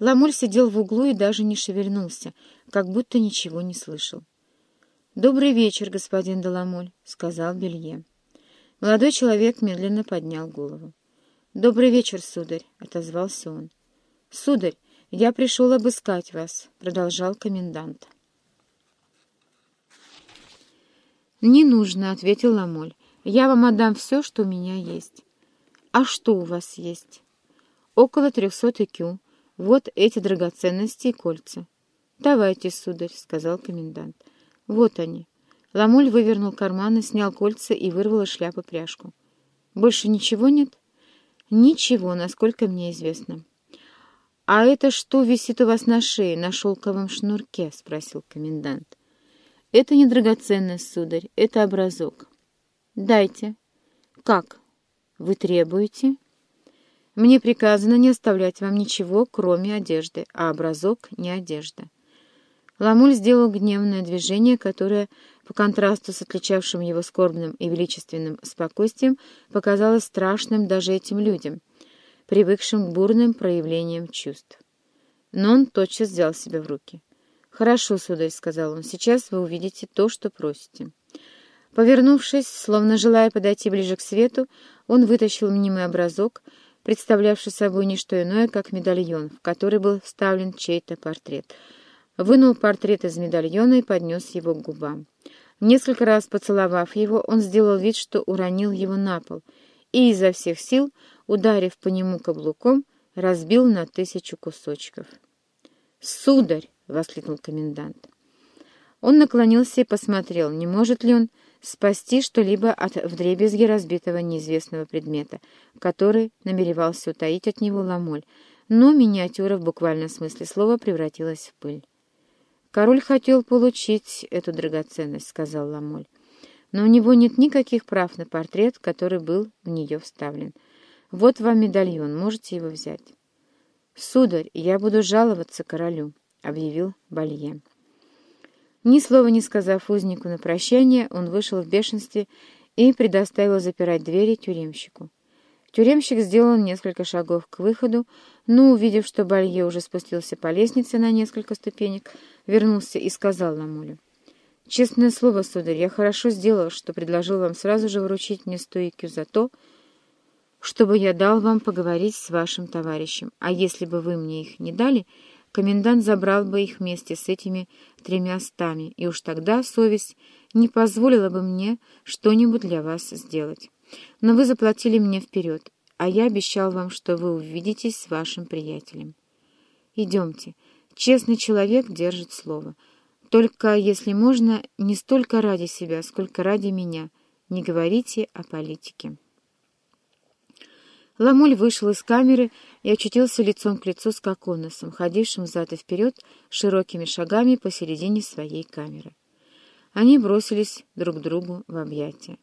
Ламоль сидел в углу и даже не шевельнулся, как будто ничего не слышал. «Добрый вечер, господин Деламоль», — сказал Белье. Молодой человек медленно поднял голову. «Добрый вечер, сударь», — отозвался он. «Сударь, я пришел обыскать вас», — продолжал комендант. «Не нужно», — ответил Ламоль. «Я вам отдам все, что у меня есть». «А что у вас есть?» «Около трехсот икю. Вот эти драгоценности и кольца». «Давайте, сударь», — сказал комендант. «Вот они». Ламоль вывернул карманы, снял кольца и вырвал из шляпы пряжку. «Больше ничего нет?» «Ничего, насколько мне известно». «А это что висит у вас на шее, на шелковом шнурке?» — спросил комендант. «Это не драгоценность, сударь, это образок». «Дайте». «Как? Вы требуете?» «Мне приказано не оставлять вам ничего, кроме одежды, а образок — не одежда». Ламуль сделал гневное движение, которое, по контрасту с отличавшим его скорбным и величественным спокойствием, показалось страшным даже этим людям, привыкшим к бурным проявлениям чувств. Но он тотчас взял себя в руки. «Хорошо, сударь», — сказал он, — «сейчас вы увидите то, что просите». Повернувшись, словно желая подойти ближе к свету, он вытащил мнимый образок, представлявший собой не что иное, как медальон, в который был вставлен чей-то портрет — вынул портрет из медальона и поднес его к губам. Несколько раз поцеловав его, он сделал вид, что уронил его на пол, и изо всех сил, ударив по нему каблуком, разбил на тысячу кусочков. «Сударь!» — воскликнул комендант. Он наклонился и посмотрел, не может ли он спасти что-либо от вдребезги разбитого неизвестного предмета, который намеревался утаить от него ламоль, но миниатюра в буквальном смысле слова превратилась в пыль. «Король хотел получить эту драгоценность», — сказал Ламоль. «Но у него нет никаких прав на портрет, который был в нее вставлен. Вот вам медальон, можете его взять». «Сударь, я буду жаловаться королю», — объявил Балье. Ни слова не сказав узнику на прощание, он вышел в бешенстве и предоставил запирать двери тюремщику. Тюремщик сделал несколько шагов к выходу, но, увидев, что Балье уже спустился по лестнице на несколько ступенек, вернулся и сказал Ламулю. «Честное слово, сударь, я хорошо сделал, что предложил вам сразу же вручить мне стойкю за то, чтобы я дал вам поговорить с вашим товарищем, а если бы вы мне их не дали, комендант забрал бы их вместе с этими тремя стами, и уж тогда совесть не позволила бы мне что-нибудь для вас сделать. Но вы заплатили мне вперед, а я обещал вам, что вы увидитесь с вашим приятелем. Идемте». Честный человек держит слово. Только, если можно, не столько ради себя, сколько ради меня. Не говорите о политике. Ламоль вышел из камеры и очутился лицом к лицу с Коконосом, ходившим взад и вперед широкими шагами посередине своей камеры. Они бросились друг другу в объятия.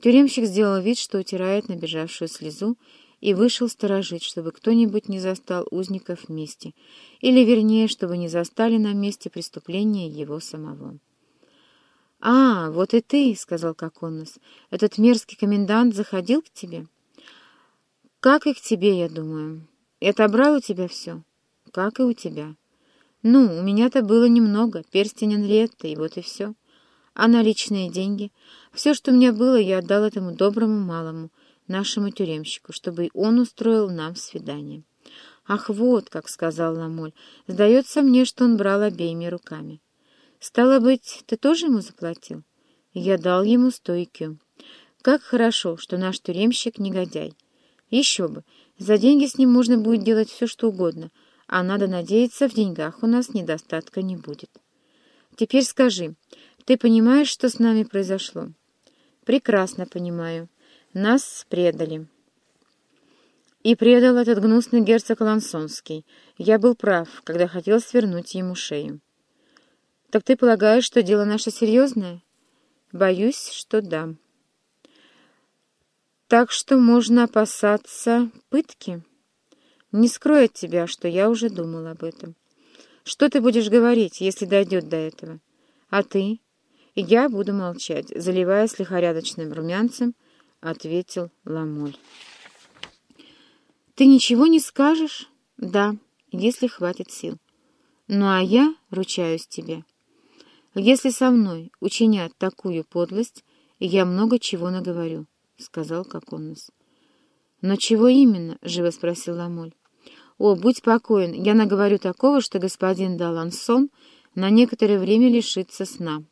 Тюремщик сделал вид, что утирает набежавшую слезу, и вышел сторожить, чтобы кто-нибудь не застал узников вместе, или, вернее, чтобы не застали на месте преступления его самого. — А, вот и ты, — сказал Коконос, — этот мерзкий комендант заходил к тебе? — Как и к тебе, я думаю. И отобрал у тебя все? — Как и у тебя. — Ну, у меня-то было немного, перстень Анриетта, и вот и все. А наличные деньги? Все, что у меня было, я отдал этому доброму малому, нашему тюремщику, чтобы и он устроил нам свидание. «Ах, вот, как сказал Ламоль, сдается мне, что он брал обеими руками. Стало быть, ты тоже ему заплатил?» Я дал ему стойкю. Как хорошо, что наш тюремщик негодяй. Еще бы, за деньги с ним можно будет делать все, что угодно, а надо надеяться, в деньгах у нас недостатка не будет. Теперь скажи, ты понимаешь, что с нами произошло? Прекрасно понимаю. Нас предали. И предал этот гнусный герцог Лансонский. Я был прав, когда хотел свернуть ему шею. Так ты полагаешь, что дело наше серьезное? Боюсь, что да. Так что можно опасаться пытки? Не скрою от тебя, что я уже думал об этом. Что ты будешь говорить, если дойдет до этого? А ты? Я буду молчать, заливаясь лихорядочным румянцем, — ответил Ламоль. «Ты ничего не скажешь?» «Да, если хватит сил. Ну а я ручаюсь тебе. Если со мной учинят такую подлость, я много чего наговорю, — сказал Коконос. — Но чего именно? — живо спросил Ламоль. — О, будь спокоен, я наговорю такого, что господин Далансон на некоторое время лишится сна.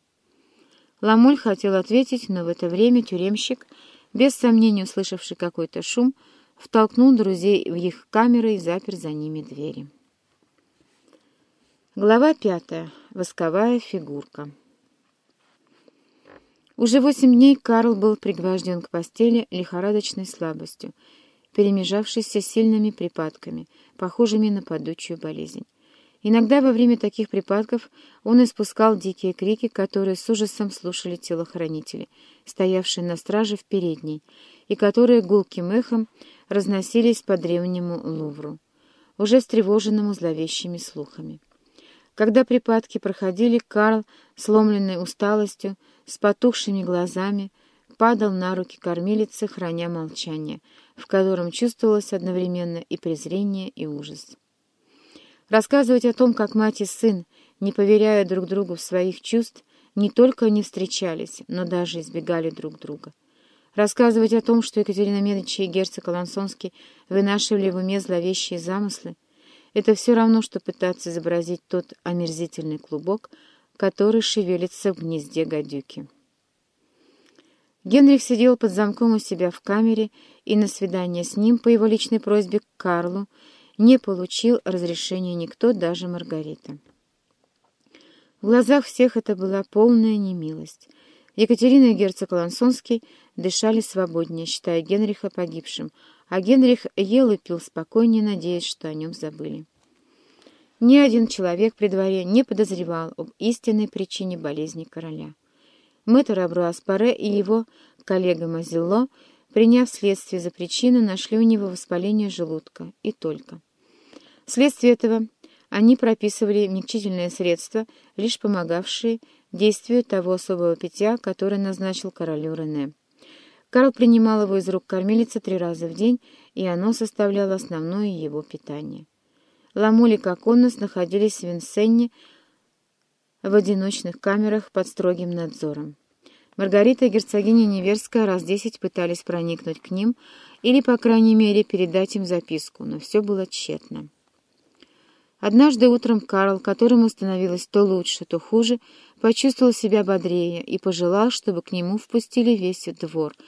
Ламоль хотел ответить, но в это время тюремщик, без сомнения услышавший какой-то шум, втолкнул друзей в их камеры и запер за ними двери. Глава пятая. Восковая фигурка. Уже восемь дней Карл был пригвожден к постели лихорадочной слабостью, перемежавшейся сильными припадками, похожими на падучую болезнь. Иногда во время таких припадков он испускал дикие крики, которые с ужасом слушали телохранители, стоявшие на страже в передней, и которые гулким эхом разносились по древнему Лувру, уже встревоженному зловещими слухами. Когда припадки проходили, Карл, сломленный усталостью, с потухшими глазами, падал на руки кормилицы, храня молчание, в котором чувствовалось одновременно и презрение, и ужас. Рассказывать о том, как мать и сын, не поверяя друг другу в своих чувств, не только не встречались, но даже избегали друг друга. Рассказывать о том, что Екатерина Медичи и герцог Алансонский вынашивали в уме зловещие замыслы, это все равно, что пытаться изобразить тот омерзительный клубок, который шевелится в гнезде гадюки. Генрих сидел под замком у себя в камере, и на свидание с ним по его личной просьбе к Карлу не получил разрешения никто, даже Маргарита. В глазах всех это была полная немилость. Екатерина и герцог Лансонский дышали свободнее, считая Генриха погибшим, а Генрих ел и пил спокойнее, надеясь, что о нем забыли. Ни один человек при дворе не подозревал об истинной причине болезни короля. Мэтр Абруаспаре и его коллега Мазилло, приняв следствие за причину, нашли у него воспаление желудка, и только. Вследствие этого они прописывали мягчительные средства, лишь помогавшие действию того особого питья, которое назначил королю Рене. Карл принимал его из рук кормилицы три раза в день, и оно составляло основное его питание. Ламоль и Коконос находились в Винсенне в одиночных камерах под строгим надзором. Маргарита и герцогиня Неверская раз десять пытались проникнуть к ним или, по крайней мере, передать им записку, но все было тщетно. Однажды утром Карл, которому становилось то лучше, то хуже, почувствовал себя бодрее и пожелал, чтобы к нему впустили весь двор —